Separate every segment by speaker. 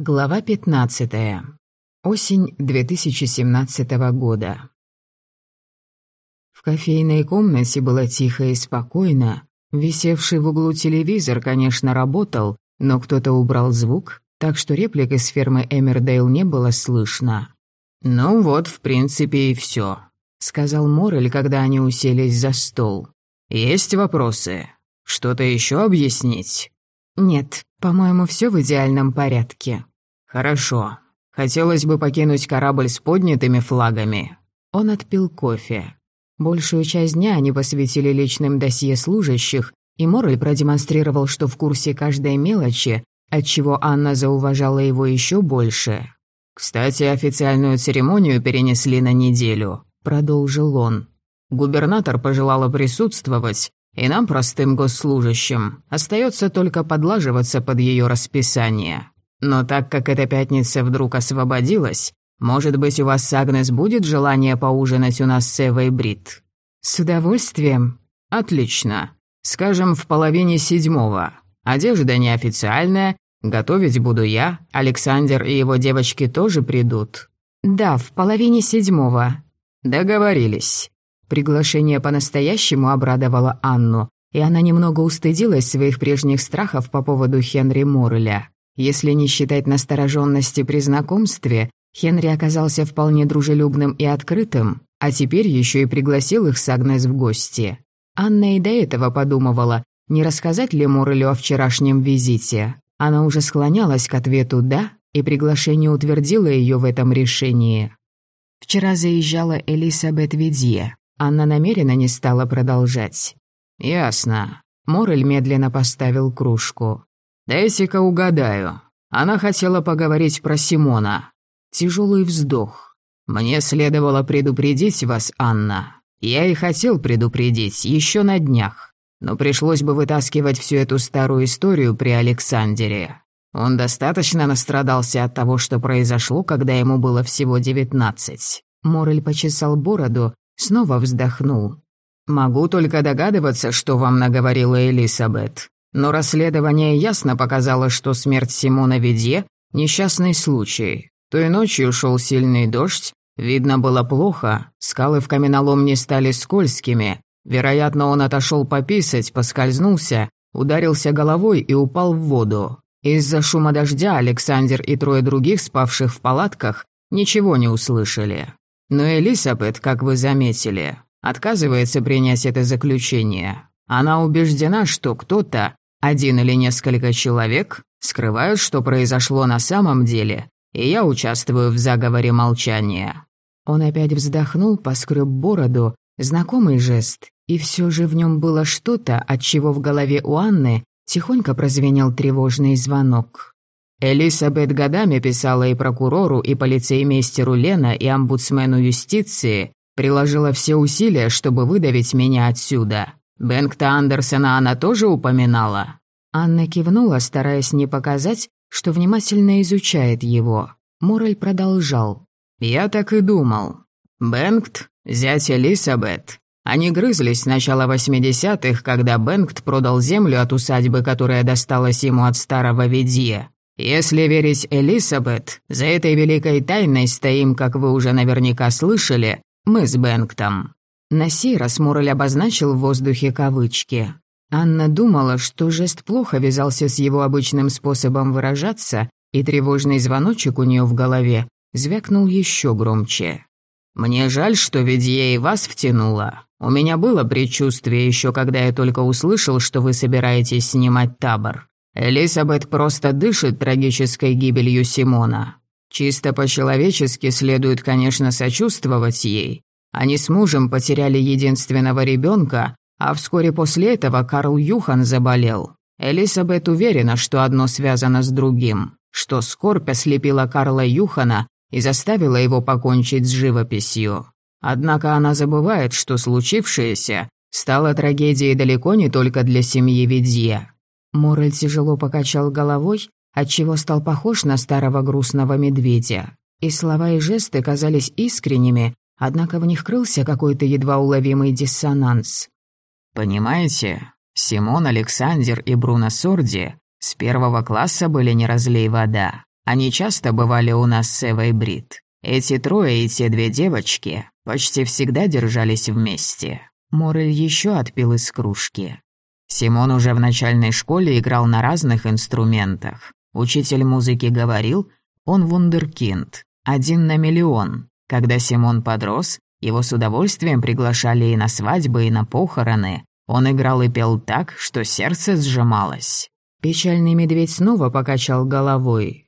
Speaker 1: Глава 15. Осень 2017 года. В кофейной комнате было тихо и спокойно. Висевший в углу телевизор, конечно, работал, но кто-то убрал звук, так что реплик из фермы Эмердейл не было слышно. «Ну вот, в принципе, и все, сказал Моррель, когда они уселись за стол. «Есть вопросы? Что-то еще объяснить?»
Speaker 2: «Нет, по-моему, все в идеальном порядке».
Speaker 1: «Хорошо. Хотелось бы покинуть корабль с поднятыми флагами».
Speaker 2: Он отпил кофе. Большую часть дня они посвятили личным досье служащих, и Моррель продемонстрировал, что в курсе каждой мелочи, отчего Анна зауважала его еще больше.
Speaker 1: «Кстати, официальную церемонию перенесли на неделю», — продолжил он. «Губернатор пожелала присутствовать, и нам, простым госслужащим, остается только подлаживаться под ее расписание. Но так как эта пятница вдруг освободилась, может быть, у вас с Агнес будет желание поужинать у нас с Эвой Брит?»
Speaker 2: «С удовольствием».
Speaker 1: «Отлично. Скажем, в половине седьмого. Одежда неофициальная, готовить буду я, Александр и его девочки тоже придут».
Speaker 2: «Да, в половине седьмого».
Speaker 1: «Договорились».
Speaker 2: Приглашение по-настоящему обрадовало Анну, и она немного устыдилась своих прежних страхов по поводу Хенри Морреля. Если не считать настороженности при знакомстве, Хенри оказался вполне дружелюбным и открытым, а теперь еще и пригласил их с Агнес в гости. Анна и до этого подумывала, не рассказать ли Моррелю о вчерашнем визите. Она уже склонялась к ответу «да», и приглашение утвердило ее в этом решении. Вчера заезжала Элисабет Ведье. Анна намеренно не стала продолжать.
Speaker 1: «Ясно». Морель медленно поставил кружку. «Дайте-ка угадаю. Она хотела поговорить про Симона». Тяжелый вздох. «Мне следовало предупредить вас, Анна. Я и хотел предупредить, еще на днях. Но пришлось бы вытаскивать всю эту старую историю при Александре. Он достаточно настрадался от того, что произошло, когда ему было всего девятнадцать».
Speaker 2: Морель почесал бороду, Снова вздохнул.
Speaker 1: «Могу только догадываться, что вам наговорила Элисабет. Но расследование ясно показало, что смерть Симона Ведье – несчастный случай. Той ночью шел сильный дождь, видно было плохо, скалы в каменоломне стали скользкими. Вероятно, он отошел пописать, поскользнулся, ударился головой и упал в воду. Из-за шума дождя Александр и трое других, спавших в палатках, ничего не услышали. Но Элисабет, как вы заметили, отказывается принять это заключение. Она убеждена, что кто-то, один или несколько человек, скрывают, что произошло на самом деле, и я участвую в заговоре молчания».
Speaker 2: Он опять вздохнул, поскреб бороду, знакомый жест, и все же в нем было что-то, от чего в голове у Анны тихонько прозвенел тревожный звонок.
Speaker 1: Элисабет годами писала и прокурору, и полицеймейстеру Лена, и омбудсмену юстиции, приложила все усилия, чтобы выдавить меня отсюда. Бэнкта Андерсона она тоже упоминала?»
Speaker 2: Анна кивнула, стараясь не показать, что внимательно изучает его. Морель продолжал.
Speaker 1: «Я так и думал. Бэнкт, зять Элисабет. Они грызлись с начала 80-х, когда Бэнкт продал землю от усадьбы, которая досталась ему от старого Ведье. Если верить Элисабет, за этой великой тайной стоим, как вы уже наверняка слышали, мы с Бэнктом».
Speaker 2: На сей раз Моррель обозначил в воздухе кавычки. Анна думала, что жест плохо вязался с его обычным способом выражаться, и тревожный звоночек у нее в голове звякнул еще громче.
Speaker 1: «Мне жаль, что ведь я и вас втянула. У меня было предчувствие еще, когда я только услышал, что вы собираетесь снимать табор. Элизабет просто дышит трагической гибелью Симона. Чисто по-человечески следует, конечно, сочувствовать ей. Они с мужем потеряли единственного ребенка, а вскоре после этого Карл Юхан заболел. Элизабет уверена, что одно связано с другим, что скорбь ослепила Карла Юхана и заставила его покончить с живописью. Однако она забывает, что случившееся стало трагедией далеко не только для семьи Ведье.
Speaker 2: Морель тяжело покачал головой, отчего стал похож на старого грустного медведя. И слова и жесты казались искренними, однако в них крылся какой-то едва уловимый диссонанс.
Speaker 1: «Понимаете, Симон Александр и Бруно Сорди с первого класса были не разлей вода. Они часто бывали у нас с Эвой Брит. Эти трое и те две девочки почти всегда держались вместе. Морель еще отпил из кружки. Симон уже в начальной школе играл на разных инструментах. Учитель музыки говорил, он вундеркинд, один на миллион. Когда Симон подрос, его с удовольствием приглашали и на свадьбы, и на похороны. Он играл и пел так, что сердце сжималось.
Speaker 2: Печальный медведь снова покачал головой.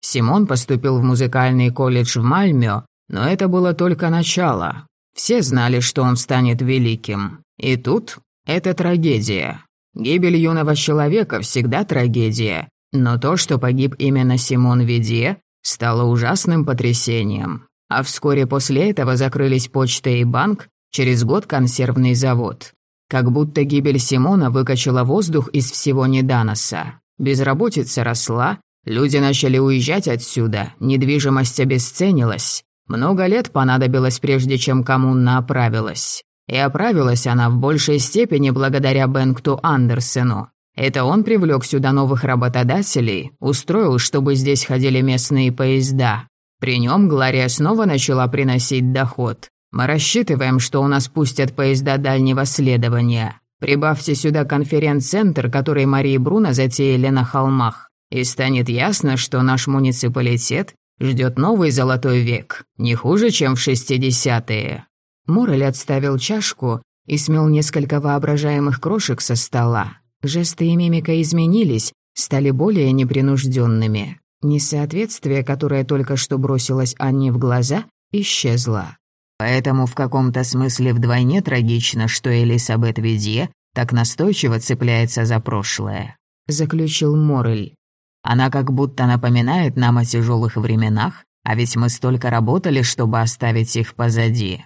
Speaker 1: Симон поступил в музыкальный колледж в Мальмё, но это было только начало. Все знали, что он станет великим. И тут это трагедия. Гибель юного человека всегда трагедия, но то, что погиб именно Симон Виде, стало ужасным потрясением. А вскоре после этого закрылись почта и банк, через год консервный завод. Как будто гибель Симона выкачала воздух из всего Неданоса. Безработица росла, люди начали уезжать отсюда, недвижимость обесценилась. Много лет понадобилось, прежде чем коммуна оправилась. И оправилась она в большей степени благодаря Бенкту Андерсену. Это он привлек сюда новых работодателей, устроил, чтобы здесь ходили местные поезда. При нем Глория снова начала приносить доход. Мы рассчитываем, что у нас пустят поезда дальнего следования. Прибавьте сюда конференц-центр, который Мария Бруно затеяли на холмах, и станет ясно, что наш муниципалитет ждет новый золотой век, не хуже, чем в шестидесятые».
Speaker 2: Морель отставил чашку и смел несколько воображаемых крошек со стола. Жесты и мимика изменились, стали более непринужденными. Несоответствие, которое только что бросилось Анне в глаза, исчезло.
Speaker 1: Поэтому в каком-то смысле вдвойне трагично, что Элисабет Видье так настойчиво цепляется за прошлое», —
Speaker 2: заключил Морель.
Speaker 1: «Она как будто напоминает нам о тяжелых временах, а ведь мы столько работали, чтобы оставить их позади».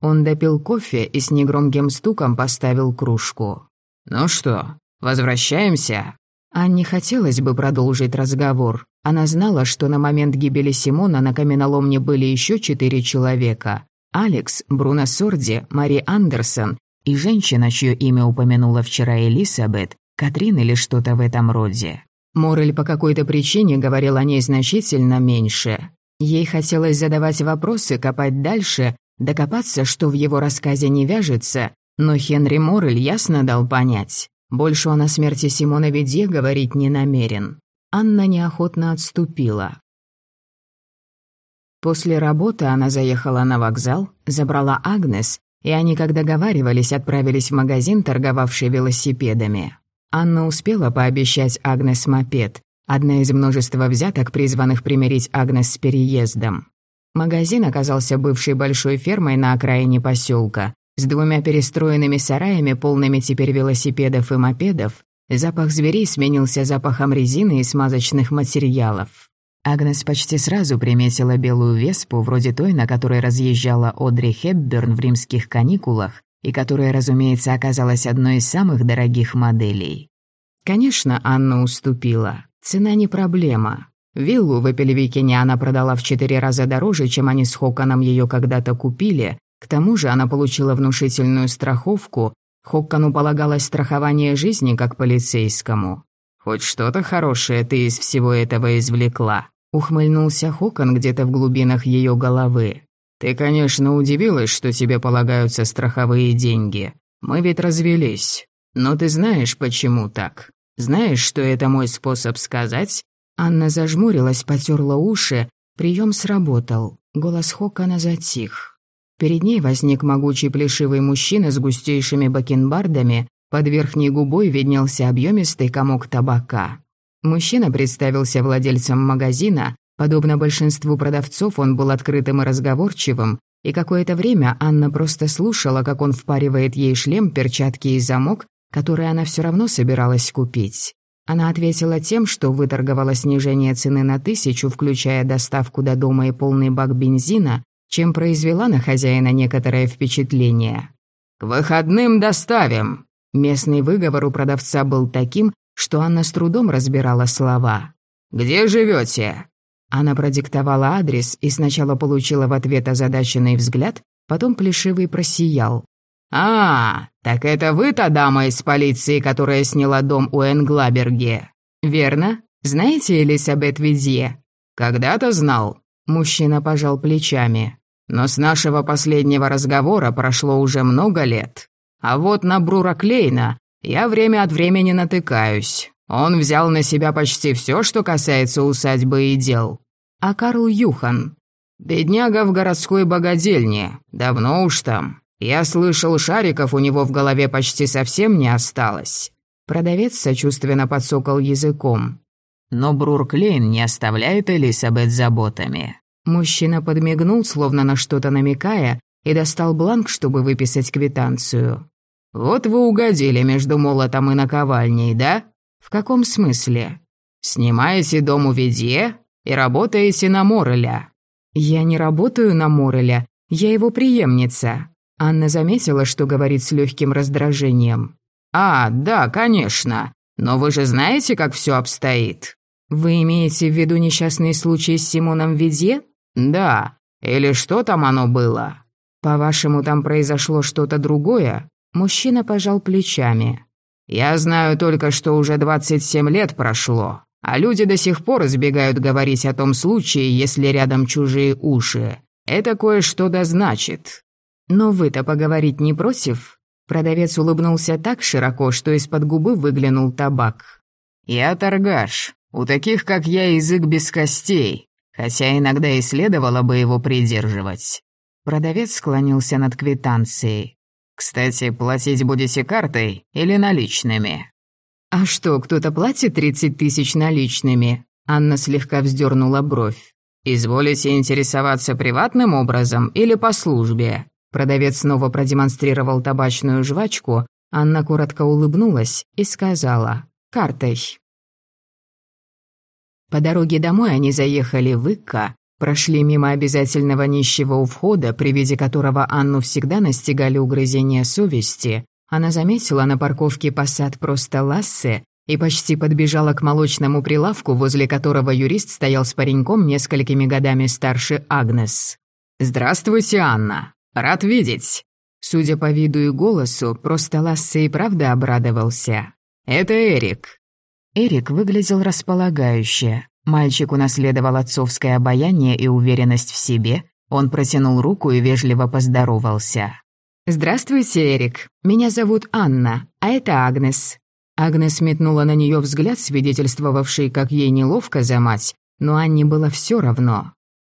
Speaker 2: Он допил кофе и с негромким стуком поставил кружку.
Speaker 1: «Ну что, возвращаемся?»
Speaker 2: Анне хотелось бы продолжить разговор. Она знала, что на момент гибели Симона на каменоломне были еще четыре человека. Алекс, Бруно Сорди, Мари Андерсон и женщина, чье имя упомянула вчера Элисабет, Катрин или что-то в этом роде. Морель по какой-то причине говорил о ней значительно меньше. Ей хотелось задавать вопросы, копать дальше, докопаться, что в его рассказе не вяжется, но Хенри Морель ясно дал понять. Больше он о смерти Симона Ведье говорить не намерен. Анна неохотно отступила. После работы она заехала на вокзал, забрала Агнес, и они, как договаривались, отправились в магазин, торговавший велосипедами. Анна успела пообещать Агнес мопед, одна из множества взяток, призванных примирить Агнес с переездом. Магазин оказался бывшей большой фермой на окраине поселка, с двумя перестроенными сараями, полными теперь велосипедов и мопедов, запах зверей сменился запахом резины и смазочных материалов. Агнес почти сразу приметила белую веспу, вроде той, на которой разъезжала Одри Хепберн в римских каникулах, и которая, разумеется, оказалась одной из самых дорогих моделей. Конечно, Анна уступила. Цена не проблема. Виллу в Эпельвикине она продала в четыре раза дороже, чем они с Хоконом ее когда-то купили, к тому же она получила внушительную страховку, Хоккану полагалось страхование жизни как полицейскому. «Хоть что-то хорошее ты из всего этого извлекла», — ухмыльнулся Хокон где-то в глубинах ее головы. «Ты, конечно, удивилась, что тебе полагаются страховые деньги. Мы ведь развелись. Но ты знаешь, почему так? Знаешь, что это мой способ сказать?» Анна зажмурилась, потерла уши. Прием сработал. Голос Хокона затих. Перед ней возник могучий плешивый мужчина с густейшими бакенбардами, под верхней губой виднелся объемистый комок табака. Мужчина представился владельцем магазина, подобно большинству продавцов он был открытым и разговорчивым, и какое-то время Анна просто слушала, как он впаривает ей шлем, перчатки и замок, которые она все равно собиралась купить. Она ответила тем, что выторговала снижение цены на тысячу, включая доставку до дома и полный бак бензина, чем произвела на хозяина некоторое впечатление. «К выходным доставим!» Местный выговор у продавца был таким, что Анна с трудом разбирала слова. «Где живете?» Она продиктовала адрес и сначала получила в ответ озадаченный взгляд, потом плешивый просиял. «А, так это вы та дама из полиции, которая сняла дом у Энглаберге?» «Верно. Знаете Элисабет Визье?»
Speaker 1: «Когда-то знал», — мужчина пожал плечами. «Но с нашего последнего разговора прошло уже много лет. А вот на Брура Клейна я время от времени натыкаюсь. Он взял на себя почти все, что касается усадьбы и дел. А Карл Юхан? Бедняга в городской богадельне. Давно уж там. Я слышал, шариков у него в голове почти совсем не осталось. Продавец сочувственно подсокал языком. Но Брур Клейн не оставляет Элисабет заботами. Мужчина подмигнул, словно на что-то намекая, и достал бланк, чтобы выписать квитанцию. «Вот вы угодили между молотом и наковальней, да? В каком смысле? Снимаете дом у Ведье и работаете на Мореля?» «Я не работаю на Мореля, я его преемница». Анна заметила, что говорит с легким раздражением. «А, да, конечно. Но вы же знаете, как все обстоит?» «Вы имеете в виду несчастный случай с Симоном Ведье?» «Да. Или что там оно было?» «По-вашему, там произошло что-то другое?» Мужчина пожал плечами. «Я знаю только, что уже 27 лет прошло, а люди до сих пор избегают говорить о том случае, если рядом чужие уши. Это кое-что да значит». «Но вы-то поговорить не против?» Продавец улыбнулся так широко, что из-под губы выглянул табак. «Я торгаш. У таких, как я, язык без костей, хотя иногда и следовало бы его придерживать». Продавец склонился над квитанцией. «Кстати, платить будете картой или наличными?» «А что, кто-то платит тридцать тысяч наличными?» Анна слегка вздернула бровь. «Изволите интересоваться приватным образом или по службе?» Продавец снова продемонстрировал табачную жвачку. Анна коротко улыбнулась и сказала «картой». По дороге домой они заехали в Икка, Прошли мимо обязательного нищего у входа, при виде которого Анну всегда настигали угрызения совести. Она заметила на парковке посад просто Лассе и почти подбежала к молочному прилавку, возле которого юрист стоял с пареньком несколькими годами старше Агнес. «Здравствуйте, Анна. Рад видеть». Судя по виду и голосу, просто Лассе и правда обрадовался. «Это Эрик». Эрик выглядел располагающе. Мальчик унаследовал отцовское обаяние и уверенность в себе. Он протянул руку и вежливо поздоровался. «Здравствуйте, Эрик. Меня зовут Анна, а это Агнес». Агнес метнула на нее взгляд, свидетельствовавший, как ей неловко за мать, но Анне было все равно.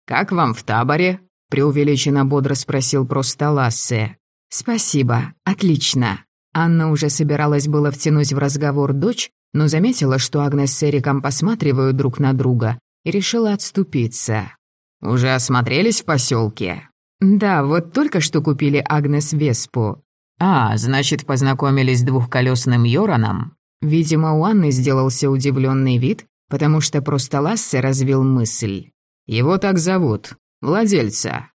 Speaker 1: «Как вам в таборе?» – преувеличенно бодро спросил просто Лассе. «Спасибо, отлично». Анна уже собиралась было втянуть в разговор дочь, но заметила, что Агнес с Эриком посматривают друг на друга, и решила отступиться. «Уже осмотрелись в поселке? «Да, вот только что купили Агнес Веспу». «А, значит, познакомились с двухколесным Йораном?» Видимо, у Анны сделался удивленный вид, потому что просто Лассе развил мысль. «Его так зовут. Владельца».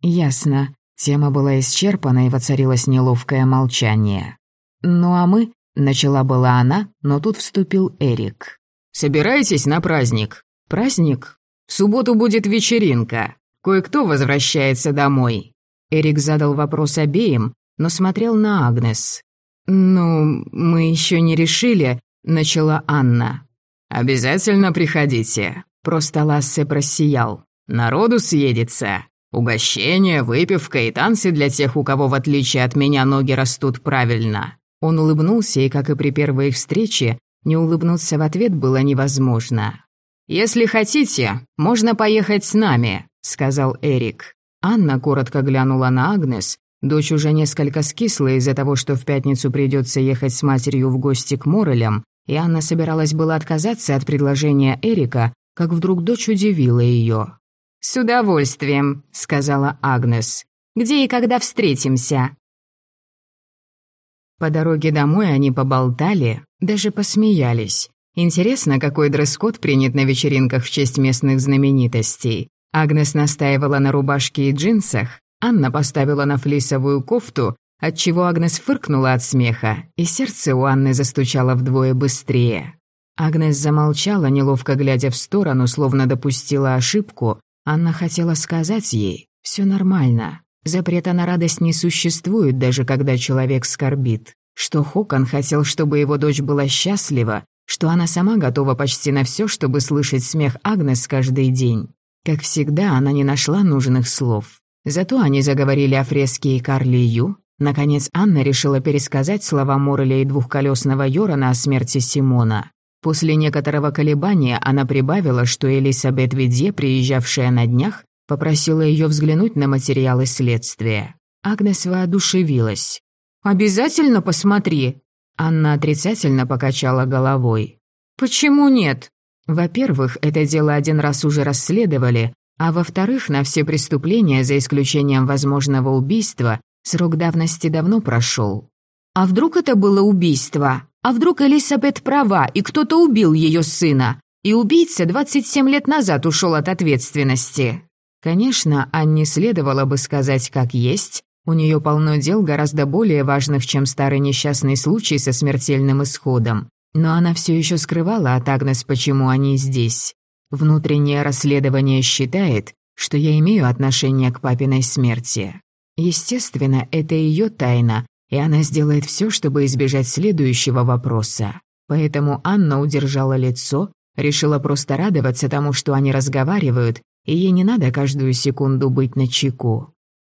Speaker 1: «Ясно». Тема была исчерпана, и воцарилось неловкое молчание. «Ну а мы Начала была она, но тут вступил Эрик. «Собираетесь на праздник?» «Праздник? В субботу будет вечеринка. Кое-кто возвращается домой». Эрик задал вопрос обеим, но смотрел на Агнес. «Ну, мы еще не решили», — начала Анна. «Обязательно приходите», — просто Лассе просиял. «Народу съедется. Угощение, выпивка и танцы для тех, у кого, в отличие от меня, ноги растут правильно. Он улыбнулся, и, как и при первой их встрече, не улыбнуться в ответ было невозможно. «Если хотите, можно поехать с нами», — сказал Эрик. Анна коротко глянула на Агнес. Дочь уже несколько скисла из-за того, что в пятницу придется ехать с матерью в гости к Морелям, и Анна собиралась было отказаться от предложения Эрика, как вдруг дочь удивила ее. «С удовольствием», — сказала Агнес. «Где и когда встретимся?» По дороге домой они поболтали, даже посмеялись. Интересно, какой дресс-код принят на вечеринках в честь местных знаменитостей. Агнес настаивала на рубашке и джинсах, Анна поставила на флисовую кофту, отчего Агнес фыркнула от смеха, и сердце у Анны застучало вдвое быстрее. Агнес замолчала, неловко глядя в сторону, словно допустила ошибку. Анна хотела сказать ей «все нормально». Запрета на радость не существует, даже когда человек скорбит. Что Хокон хотел, чтобы его дочь была счастлива,
Speaker 2: что она сама готова почти на все, чтобы слышать смех Агнес каждый день. Как всегда, она не нашла нужных слов. Зато они заговорили о фреске и Карле Ю. Наконец, Анна решила пересказать слова Мореля и двухколесного Йорана о смерти Симона. После некоторого колебания она прибавила, что Элисабет Видье, приезжавшая на днях, попросила ее взглянуть на материалы следствия. Агнес воодушевилась. «Обязательно посмотри!» Анна отрицательно покачала головой. «Почему нет?» «Во-первых, это дело один раз уже расследовали, а во-вторых, на все преступления, за исключением возможного убийства, срок давности давно прошел. А вдруг это было убийство? А вдруг Элисабет права, и кто-то убил ее сына? И убийца 27 лет назад ушел от ответственности. Конечно, Анне следовало бы сказать как есть, у нее полно дел гораздо более важных, чем старый несчастный случай со смертельным исходом. Но она все еще скрывала от Агнес, почему они здесь. Внутреннее расследование считает, что я имею отношение к папиной смерти. Естественно, это ее тайна, и она сделает все, чтобы избежать следующего вопроса. Поэтому Анна удержала лицо, решила просто радоваться тому, что они разговаривают, и ей не надо каждую секунду быть на чеку.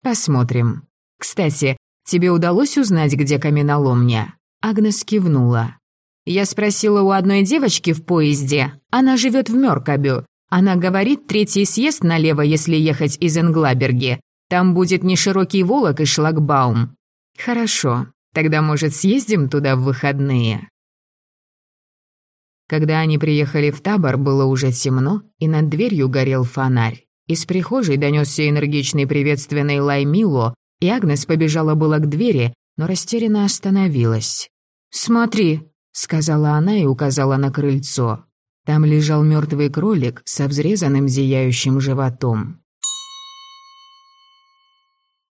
Speaker 2: Посмотрим. «Кстати, тебе удалось узнать, где каменоломня?» Агнес кивнула. «Я спросила у одной девочки в поезде. Она живет в Мёркабю. Она говорит, третий съезд налево, если ехать из Энглаберги. Там будет не широкий волок и шлагбаум». «Хорошо. Тогда, может, съездим туда в выходные?» Когда они приехали в табор, было уже темно, и над дверью горел фонарь. Из прихожей донесся энергичный приветственный лай Мило, и Агнес побежала было к двери, но растерянно остановилась. «Смотри», — сказала она и указала на крыльцо. Там лежал мертвый кролик со взрезанным зияющим животом.